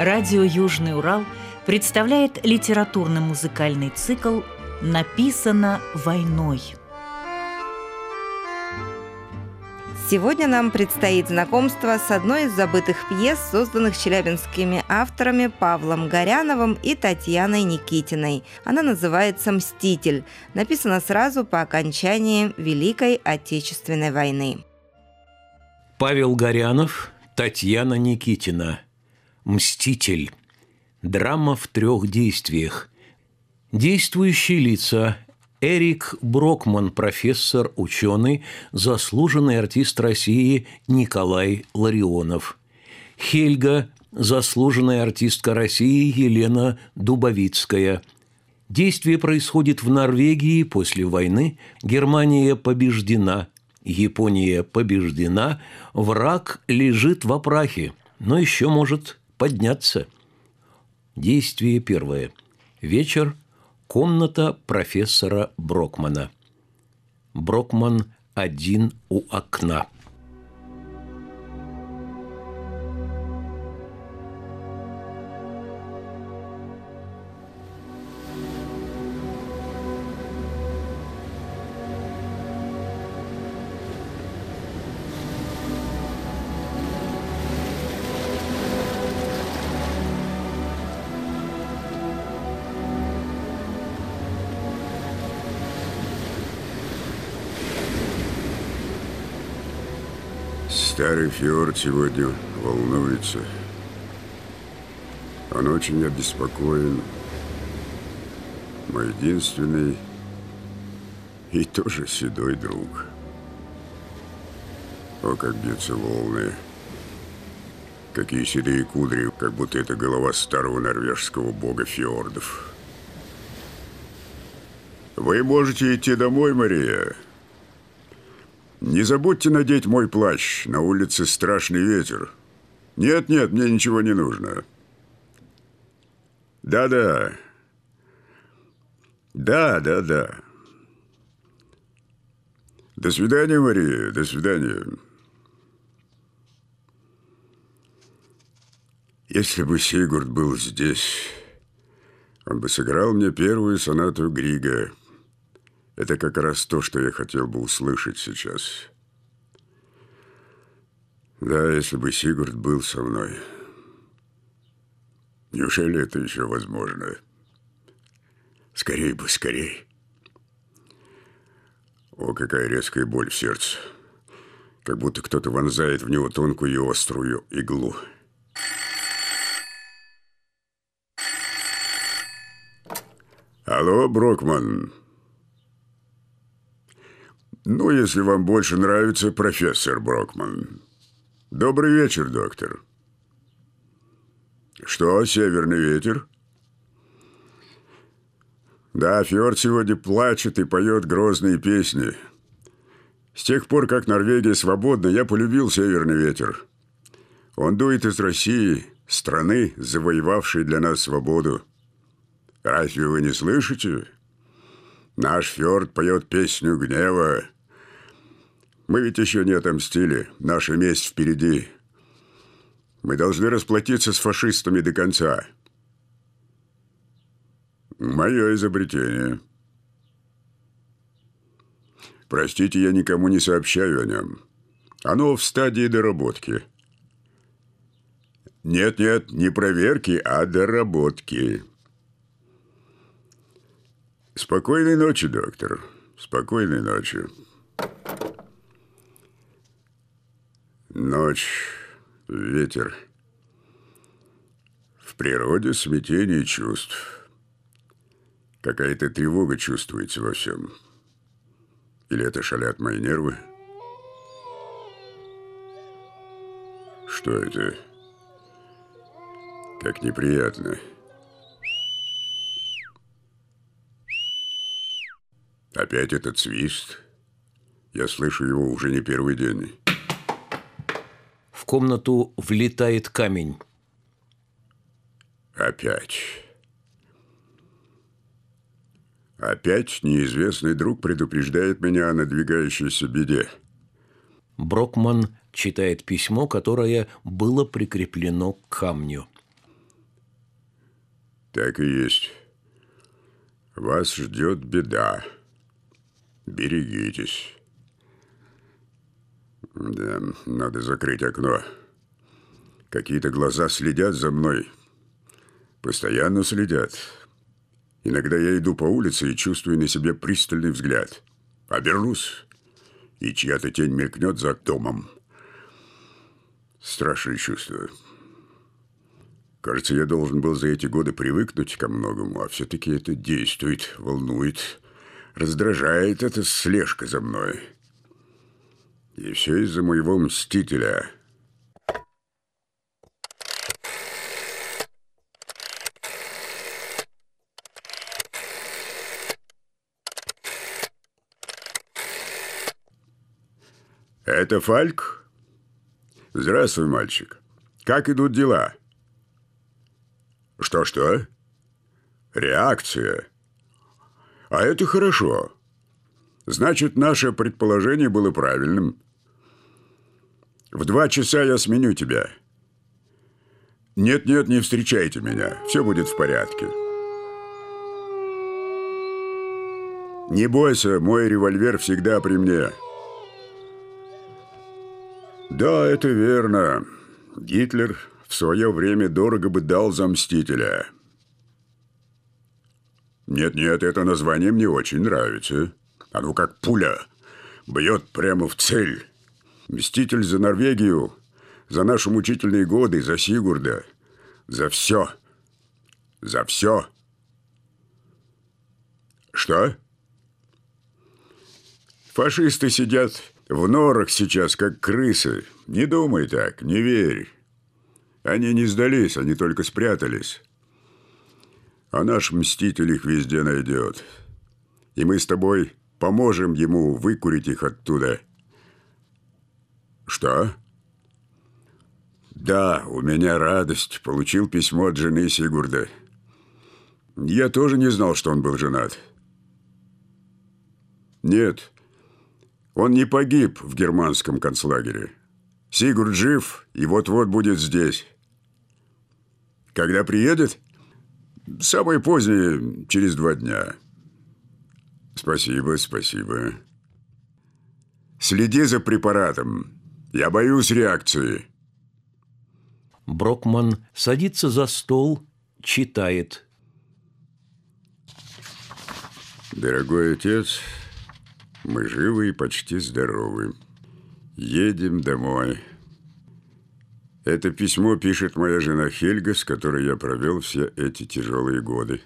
Радио «Южный Урал» представляет литературно-музыкальный цикл «Написано войной». Сегодня нам предстоит знакомство с одной из забытых пьес, созданных челябинскими авторами Павлом Горяновым и Татьяной Никитиной. Она называется «Мститель», написана сразу по окончании Великой Отечественной войны. Павел Горянов, Татьяна Никитина. «Мститель». Драма в трех действиях. Действующие лица Эрик Брокман, профессор, ученый, заслуженный артист России Николай Ларионов. Хельга, заслуженная артистка России Елена Дубовицкая. Действие происходит в Норвегии после войны. Германия побеждена. Япония побеждена. Враг лежит в опрахе, но еще может подняться. Действие первое. Вечер – Комната профессора Брокмана. Брокман один у окна. Старый фьорд сегодня волнуется. Он очень обеспокоен. Мой единственный и тоже седой друг. О, как бьются волны. Какие седые кудри, как будто это голова старого норвежского бога фьордов. Вы можете идти домой, Мария. Не забудьте надеть мой плащ. На улице страшный ветер. Нет, нет, мне ничего не нужно. Да-да. Да, да, да. До свидания, Мария. До свидания. Если бы Сигурд был здесь, он бы сыграл мне первую сонату Грига. Это как раз то, что я хотел бы услышать сейчас. Да, если бы Сигурд был со мной. Неужели это еще возможно? Скорей бы, скорей. О, какая резкая боль в сердце. Как будто кто-то вонзает в него тонкую и острую иглу. Алло, Брокман. Ну, если вам больше нравится профессор Брокман. Добрый вечер, доктор. Что, северный ветер? Да, Фьорд сегодня плачет и поет грозные песни. С тех пор, как Норвегия свободна, я полюбил северный ветер. Он дует из России, страны, завоевавшей для нас свободу. Разве вы не слышите? Наш Фьорд поет песню гнева. Мы ведь еще не отомстили. Наша месть впереди. Мы должны расплатиться с фашистами до конца. Мое изобретение. Простите, я никому не сообщаю о нем. Оно в стадии доработки. Нет-нет, не проверки, а доработки. Спокойной ночи, доктор. Спокойной ночи. Ночь, ветер. В природе смятение чувств. Какая-то тревога чувствуется во всем. Или это шалят мои нервы? Что это? Как неприятно. Опять этот свист. Я слышу его уже не первый день. Комнату влетает камень. Опять. Опять неизвестный друг предупреждает меня о надвигающейся беде. Брокман читает письмо, которое было прикреплено к камню. Так и есть. Вас ждет беда. Берегитесь. Да, надо закрыть окно. Какие-то глаза следят за мной. Постоянно следят. Иногда я иду по улице и чувствую на себе пристальный взгляд. Обернусь, и чья-то тень мелькнет за домом. Страшное чувство. Кажется, я должен был за эти годы привыкнуть ко многому, а все-таки это действует, волнует, раздражает эта слежка за мной. И все из-за моего мстителя. Это Фальк? Здравствуй, мальчик. Как идут дела? Что-что? Реакция. А это хорошо. Значит, наше предположение было правильным. В два часа я сменю тебя. Нет-нет, не встречайте меня. Все будет в порядке. Не бойся, мой револьвер всегда при мне. Да, это верно. Гитлер в свое время дорого бы дал за Мстителя. Нет-нет, это название мне очень нравится. Оно как пуля. Бьет прямо в цель. Мститель за Норвегию, за наши мучительные годы, за Сигурда. За все. За все. Что? Фашисты сидят в норах сейчас, как крысы. Не думай так, не верь. Они не сдались, они только спрятались. А наш мститель их везде найдет. И мы с тобой поможем ему выкурить их оттуда. Что? Да, у меня радость. Получил письмо от жены Сигурда. Я тоже не знал, что он был женат. Нет, он не погиб в германском концлагере. Сигурд жив и вот-вот будет здесь. Когда приедет? Самое позднее, через два дня. Спасибо, спасибо. Следи за препаратом. Я боюсь реакции. Брокман садится за стол, читает. Дорогой отец, мы живы и почти здоровы. Едем домой. Это письмо пишет моя жена Хельга, с которой я провел все эти тяжелые годы.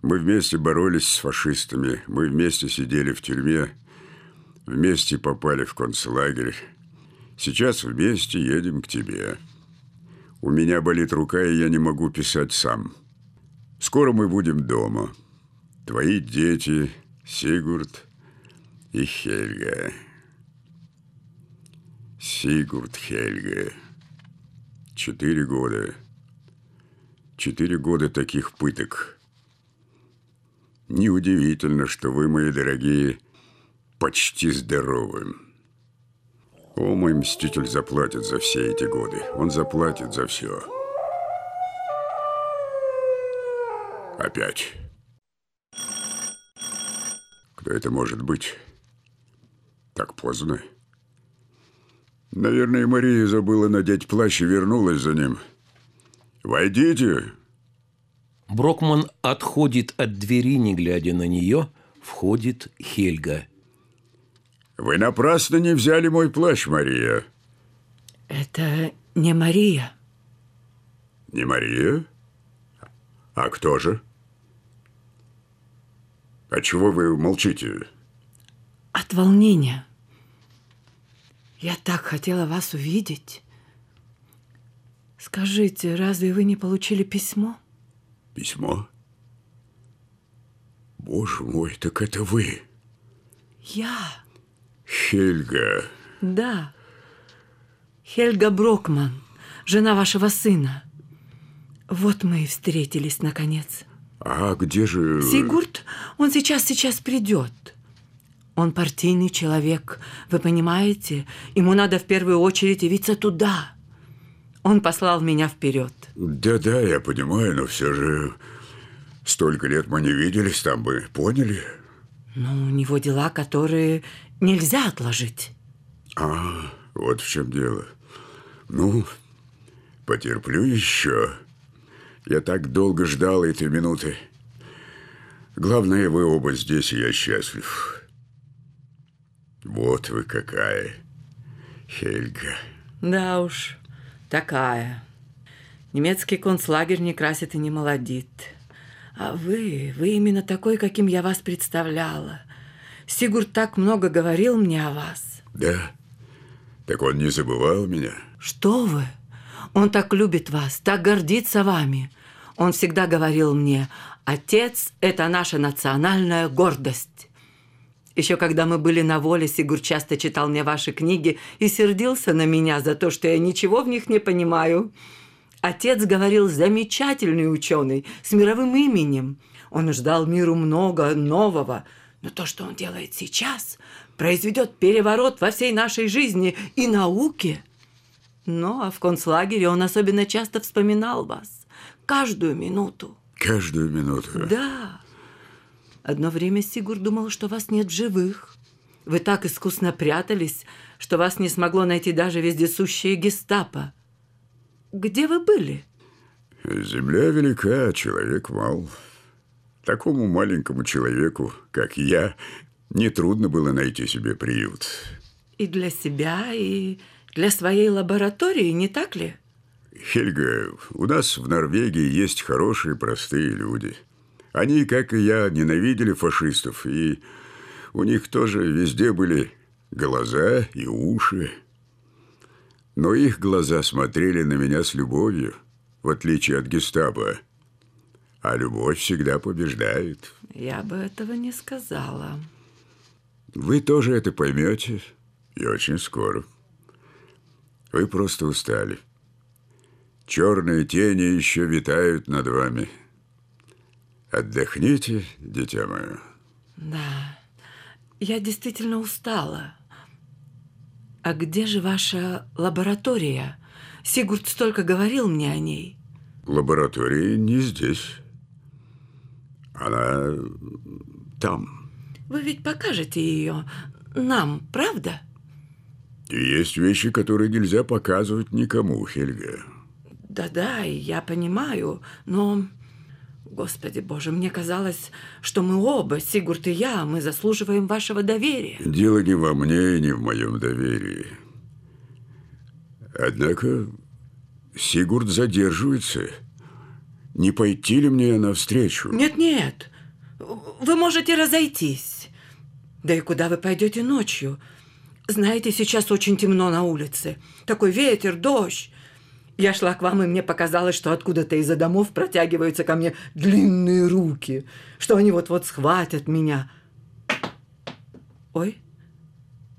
Мы вместе боролись с фашистами, мы вместе сидели в тюрьме, вместе попали в концлагерь. Сейчас вместе едем к тебе. У меня болит рука, и я не могу писать сам. Скоро мы будем дома. Твои дети, Сигурд и Хельга. Сигурд Хельга. Четыре года. Четыре года таких пыток. Неудивительно, что вы, мои дорогие, почти здоровы. О, мой мститель заплатит за все эти годы. Он заплатит за все. Опять. Кто это может быть? Так поздно. Наверное, Мария забыла надеть плащ и вернулась за ним. «Войдите!» Брокман отходит от двери, не глядя на нее. Входит Хельга. «Вы напрасно не взяли мой плащ, Мария». Это не Мария. «Не Мария? А кто же?» «А чего вы молчите?» От волнения. Я так хотела вас увидеть. Скажите, разве вы не получили письмо? Письмо? Боже мой, так это вы. Я. Хельга. Да. Хельга Брокман, жена вашего сына. Вот мы и встретились, наконец. А где же... Сигурд, он сейчас, сейчас придет. Он партийный человек, вы понимаете? Ему надо в первую очередь явиться туда. Он послал меня вперед. Да-да, я понимаю, но все же столько лет мы не виделись, там бы поняли. Но у него дела, которые нельзя отложить. А, вот в чем дело. Ну, потерплю еще. Я так долго ждал этой минуты. Главное, вы оба здесь, и я счастлив. Вот вы какая, Хельга. Да уж, такая. Немецкий концлагерь не красит и не молодит. А вы, вы именно такой, каким я вас представляла. Сигурд так много говорил мне о вас. Да? Так он не забывал меня? Что вы? Он так любит вас, так гордится вами. Он всегда говорил мне, отец – это наша национальная гордость. Еще когда мы были на воле, Сигур часто читал мне ваши книги и сердился на меня за то, что я ничего в них не понимаю. Отец говорил замечательный ученый с мировым именем. Он ждал миру много нового, но то, что он делает сейчас, произведет переворот во всей нашей жизни и науке. Ну, а в концлагере он особенно часто вспоминал вас. Каждую минуту. Каждую минуту? Да. Одно время Сигур думал, что вас нет в живых. Вы так искусно прятались, что вас не смогло найти даже вездесущее гестапо. Где вы были? Земля велика, а человек мал. Такому маленькому человеку, как я, нетрудно было найти себе приют. И для себя, и для своей лаборатории, не так ли? Хельга, у нас в Норвегии есть хорошие, простые люди. Они, как и я, ненавидели фашистов, и у них тоже везде были глаза и уши. Но их глаза смотрели на меня с любовью, в отличие от гестапо. А любовь всегда побеждает. Я бы этого не сказала. Вы тоже это поймете, и очень скоро. Вы просто устали. Черные тени еще витают над вами. Отдохните, дитя мое. Да, я действительно устала. А где же ваша лаборатория? Сигурд столько говорил мне о ней. Лаборатория не здесь. Она там. Вы ведь покажете ее нам, правда? Есть вещи, которые нельзя показывать никому, Хельга. Да-да, я понимаю, но... Господи боже, мне казалось, что мы оба, Сигурд и я, мы заслуживаем вашего доверия. Дело не во мне и не в моем доверии. Однако Сигурд задерживается. Не пойти ли мне навстречу? Нет-нет, вы можете разойтись. Да и куда вы пойдете ночью? Знаете, сейчас очень темно на улице. Такой ветер, дождь. Я шла к вам, и мне показалось, что откуда-то из-за домов протягиваются ко мне длинные руки, что они вот-вот схватят меня. Ой,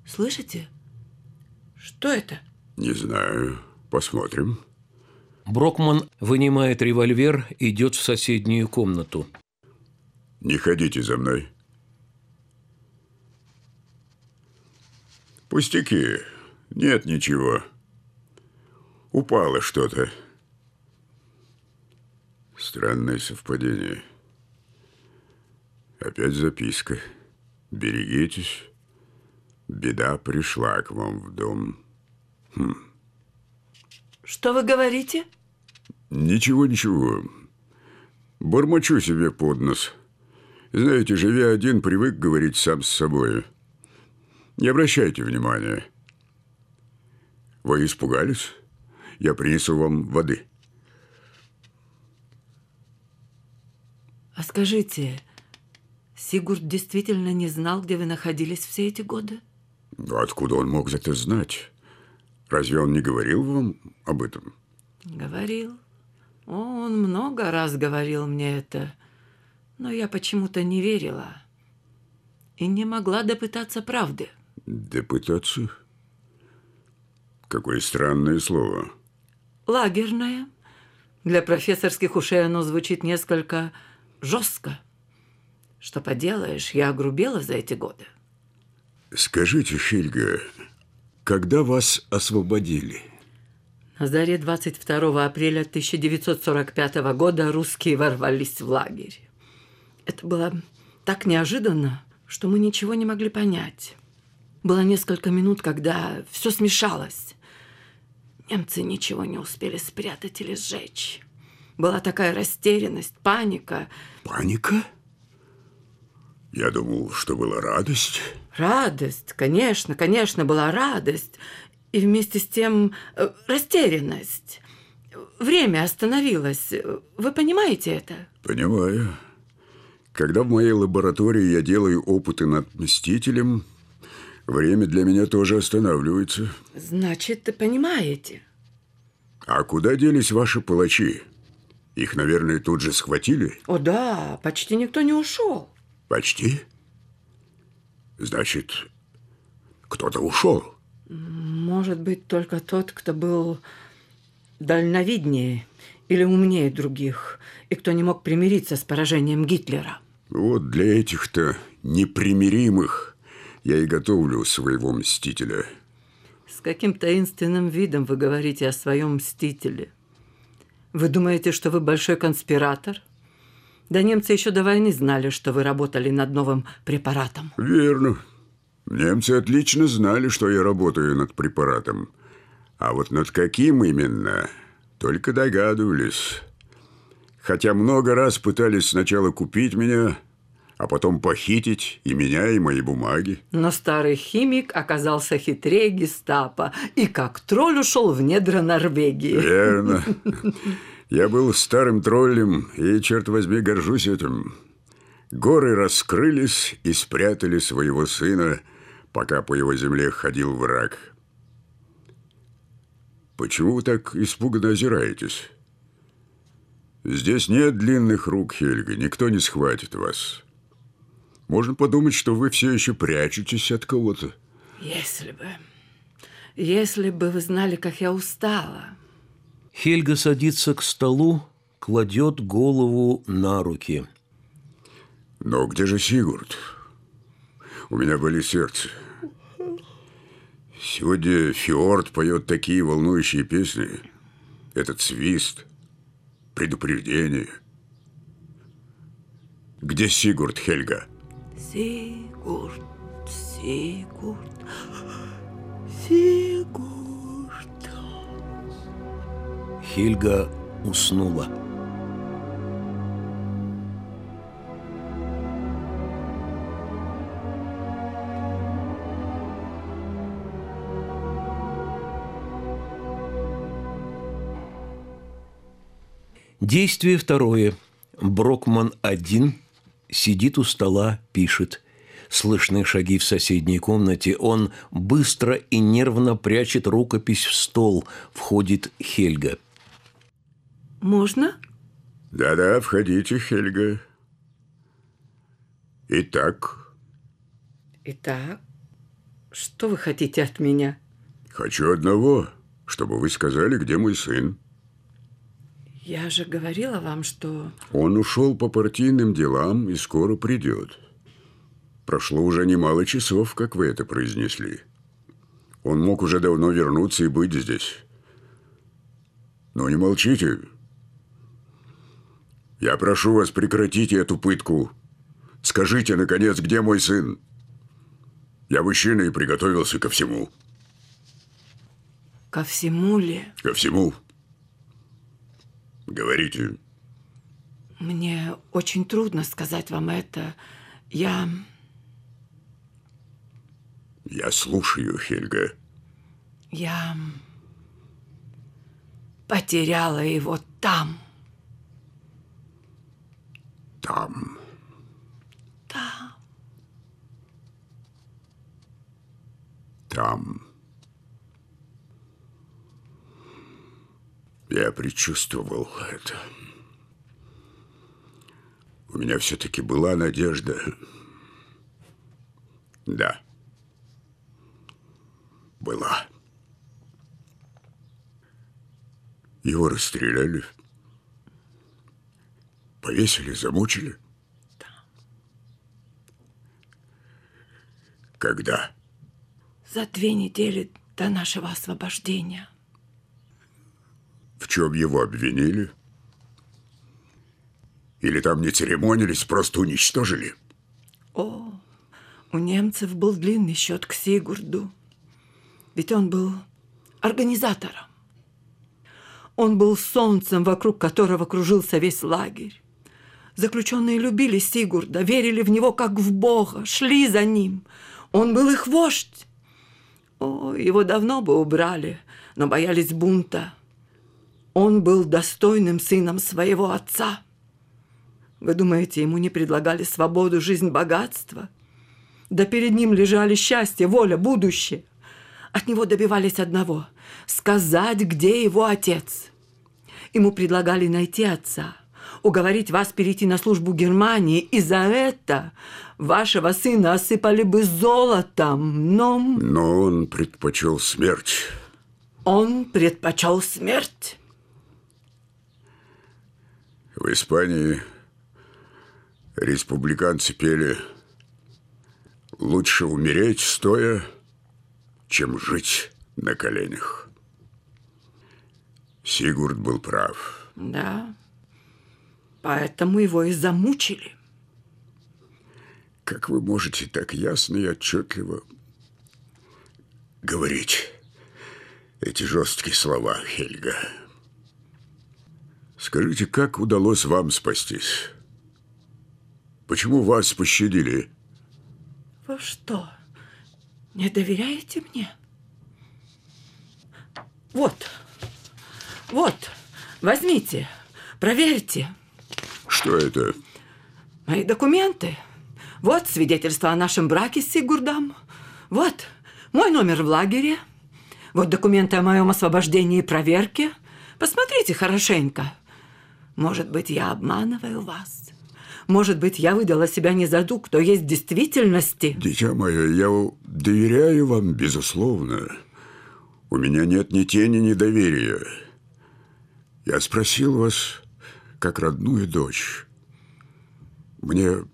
слышите? Что это? Не знаю. Посмотрим. Брокман вынимает револьвер, идет в соседнюю комнату. Не ходите за мной. Пустяки. Нет ничего. Упало что-то. Странное совпадение. Опять записка. Берегитесь. Беда пришла к вам в дом. Хм. Что вы говорите? Ничего, ничего. Бормочу себе под нос. Знаете, живя один, привык говорить сам с собой. Не обращайте внимания. Вы испугались? Я принесу вам воды. А скажите, Сигурд действительно не знал, где вы находились все эти годы? Откуда он мог это знать? Разве он не говорил вам об этом? Говорил. Он много раз говорил мне это, но я почему-то не верила и не могла допытаться правды. Допытаться? Какое странное слово. Лагерное. Для профессорских ушей оно звучит несколько жестко. Что поделаешь, я огрубела за эти годы. Скажите, Хельга, когда вас освободили? На заре 22 апреля 1945 года русские ворвались в лагерь. Это было так неожиданно, что мы ничего не могли понять. Было несколько минут, когда все смешалось. Немцы ничего не успели спрятать или сжечь. Была такая растерянность, паника. Паника? Я думал, что была радость. Радость, конечно, конечно, была радость. И вместе с тем э, растерянность. Время остановилось. Вы понимаете это? Понимаю. Когда в моей лаборатории я делаю опыты над Мстителем, время для меня тоже останавливается. Значит, понимаете. А куда делись ваши палачи? Их, наверное, тут же схватили? О да, почти никто не ушел. Почти? Значит, кто-то ушел? Может быть, только тот, кто был дальновиднее или умнее других, и кто не мог примириться с поражением Гитлера. Вот для этих-то непримиримых я и готовлю своего мстителя. С каким таинственным видом вы говорите о своем мстителе? Вы думаете, что вы большой конспиратор? Да немцы еще до войны знали, что вы работали над новым препаратом. Верно. Немцы отлично знали, что я работаю над препаратом. А вот над каким именно, только догадывались. Хотя много раз пытались сначала купить меня, а потом похитить и меня, и мои бумаги. Но старый химик оказался хитрее гестапо и как тролль ушел в недра Норвегии. Верно. Я был старым троллем, и, черт возьми, горжусь этим. Горы раскрылись и спрятали своего сына, пока по его земле ходил враг. Почему вы так испуганно озираетесь? Здесь нет длинных рук, Хельга, никто не схватит вас. Можно подумать, что вы все еще прячетесь от кого-то. Если бы... Если бы вы знали, как я устала. Хельга садится к столу, кладет голову на руки. Но где же Сигурд? У меня были сердце. Сегодня Фиорд поет такие волнующие песни. Этот свист, предупреждение. Где Сигурд, Хельга? Сигурд, Сигурд, Сигурд. Хельга уснула. Действие второе. Брокман один сидит у стола, пишет. Слышны шаги в соседней комнате. Он быстро и нервно прячет рукопись в стол. Входит Хельга. Можно? Да-да, входите, Хельга. Итак, Итак, что вы хотите от меня? хочу одного, чтобы вы сказали, где мой сын. Я же говорила вам, что... Он ушел по партийным делам и скоро придет. Прошло уже немало часов, как вы это произнесли. Он мог уже давно вернуться и быть здесь. Но не молчите. Я прошу вас, прекратите эту пытку. Скажите, наконец, где мой сын? Я мужчина и приготовился ко всему. Ко всему ли? Ко всему. Говорите. Мне очень трудно сказать вам это. Я... Я слушаю, Хельга. Я... Потеряла его там. Там. Там. Там. Я предчувствовал это. У меня все-таки была надежда. Да. Была. Его расстреляли. Повесили, замучили. Когда? За две недели до нашего освобождения. Чем его обвинили? Или там не церемонились, просто уничтожили? О, у немцев был длинный счет к Сигурду. Ведь он был организатором. Он был солнцем, вокруг которого кружился весь лагерь. Заключенные любили Сигурда, верили в него как в Бога, шли за ним. Он был их вождь. О, его давно бы убрали, но боялись бунта. Он был достойным сыном своего отца. Вы думаете, ему не предлагали свободу, жизнь, богатство? Да перед ним лежали счастье, воля, будущее. От него добивались одного – сказать, где его отец. Ему предлагали найти отца, уговорить вас перейти на службу Германии, и за это вашего сына осыпали бы золотом, но... Но он предпочел смерть. Он предпочел смерть. В Испании республиканцы пели «Лучше умереть стоя, чем жить на коленях». Сигурд был прав. Да, поэтому его и замучили. Как вы можете так ясно и отчетливо говорить эти жесткие слова, Хельга? Скажите, как удалось вам спастись? Почему вас пощадили? Вы что, не доверяете мне? Вот, вот, возьмите, проверьте. Что это? Мои документы. Вот свидетельство о нашем браке с Сигурдом. Вот мой номер в лагере. Вот документы о моем освобождении и проверке. Посмотрите хорошенько. Может быть, я обманываю вас. Может быть, я выдала себя не за ту, кто есть в действительности. Дитя мое, я доверяю вам, безусловно. У меня нет ни тени, ни доверия. Я спросил вас, как родную дочь. Мне...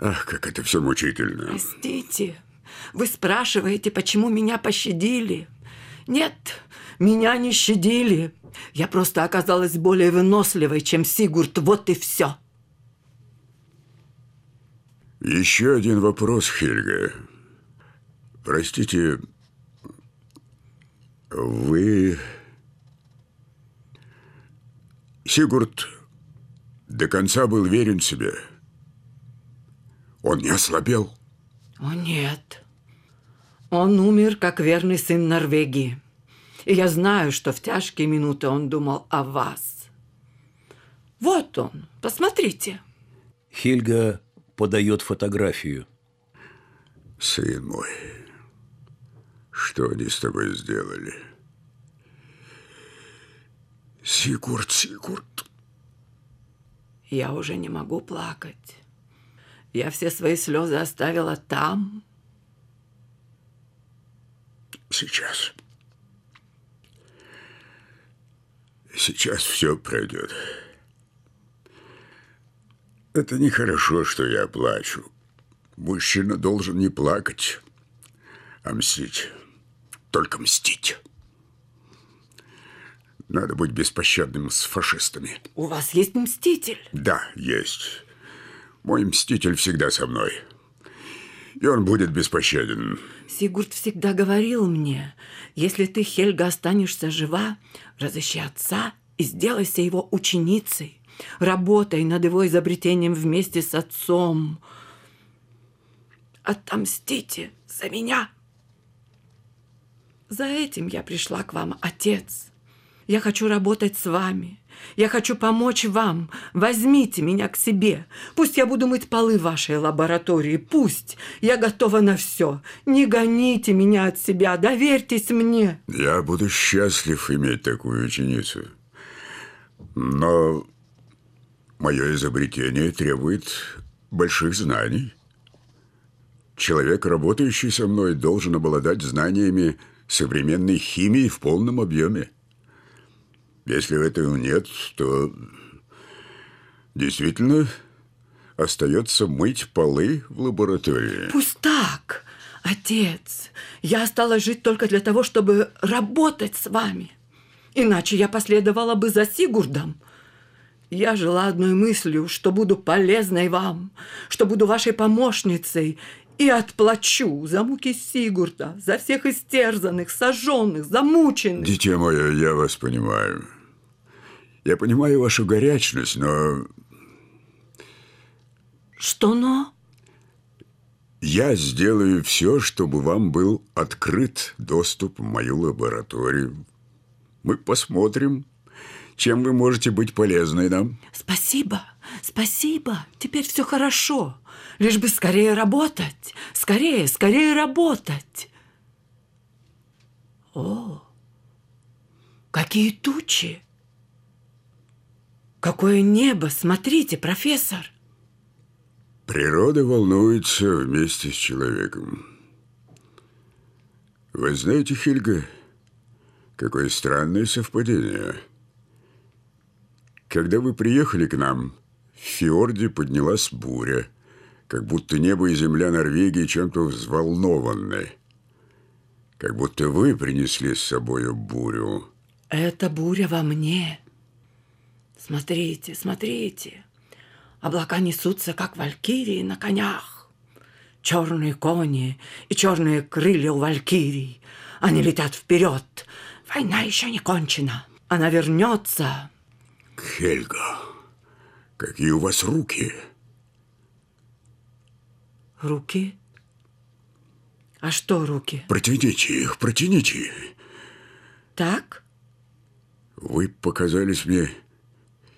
Ах, как это все мучительно. Простите, вы спрашиваете, почему меня пощадили? Нет, меня не щадили. Я просто оказалась более выносливой, чем Сигурд, вот и все. Еще один вопрос, Хельга. Простите, вы... Сигурд до конца был верен себе. Он не ослабел. О, нет. Он умер, как верный сын Норвегии. И я знаю, что в тяжкие минуты он думал о вас. Вот он, посмотрите. Хельга подает фотографию. Сын мой, что они с тобой сделали? Сигурд, Сигурд. Я уже не могу плакать. Я все свои слезы оставила там. Сейчас. Сейчас все пройдет. Это нехорошо, что я плачу. Мужчина должен не плакать, а мстить. Только мстить. Надо быть беспощадным с фашистами. У вас есть мститель? Да, есть. Мой мститель всегда со мной. И он будет беспощаден. Сигурд всегда говорил мне, если ты, Хельга, останешься жива, разыщи отца и сделайся его ученицей. Работай над его изобретением вместе с отцом. Отомстите за меня. За этим я пришла к вам, отец. Я хочу работать с вами. Я хочу помочь вам. Возьмите меня к себе. Пусть я буду мыть полы вашей лаборатории. Пусть. Я готова на все. Не гоните меня от себя. Доверьтесь мне. Я буду счастлив иметь такую ученицу. Но мое изобретение требует больших знаний. Человек, работающий со мной, должен обладать знаниями современной химии в полном объеме. Если этого нет, то действительно остается мыть полы в лаборатории. Пусть так, отец. Я осталась жить только для того, чтобы работать с вами. Иначе я последовала бы за Сигурдом. Я жила одной мыслью, что буду полезной вам, что буду вашей помощницей и отплачу за муки Сигурда, за всех истерзанных, сожженных, замученных. Дитя мое, я вас понимаю. Я понимаю вашу горячность, но... Что но? Я сделаю все, чтобы вам был открыт доступ в мою лабораторию. Мы посмотрим, чем вы можете быть полезной нам. Спасибо, спасибо. Теперь все хорошо. Лишь бы скорее работать. Скорее, скорее работать. О, какие тучи! Какое небо! Смотрите, профессор! Природа волнуется вместе с человеком. Вы знаете, Хильга, какое странное совпадение. Когда вы приехали к нам, в фьорде поднялась буря, как будто небо и земля Норвегии чем-то взволнованы. Как будто вы принесли с собой бурю. Это буря во мне. Смотрите, смотрите. Облака несутся, как валькирии на конях. Черные кони и черные крылья у валькирий. Они летят вперед. Война еще не кончена. Она вернется. Хельга, какие у вас руки? Руки? А что руки? Протяните их, протяните. Так? Вы показались мне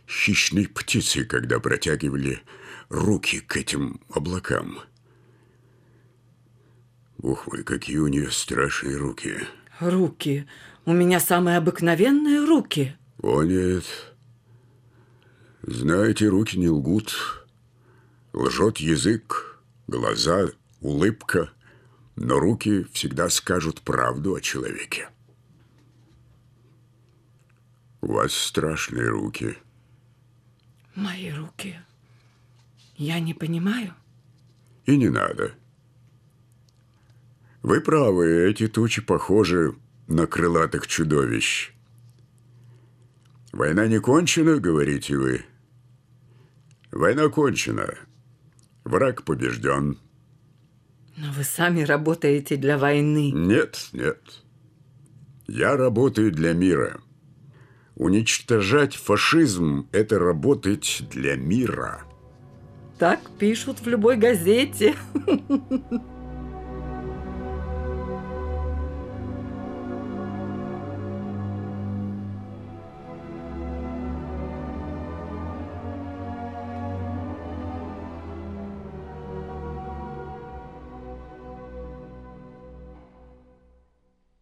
хищной птицей, когда протягивали руки к этим облакам. Ух мой, какие у нее страшные руки. Руки. У меня самые обыкновенные руки. О, нет. Знаете, руки не лгут. Лжет язык, глаза, улыбка, но руки всегда скажут правду о человеке. У вас страшные руки. Мои руки. Я не понимаю. И не надо. Вы правы, эти тучи похожи на крылатых чудовищ. Война не кончена, говорите вы? Война кончена. Враг побежден. Но вы сами работаете для войны. Нет, нет. Я работаю для мира. Уничтожать фашизм – это работать для мира. Так пишут в любой газете.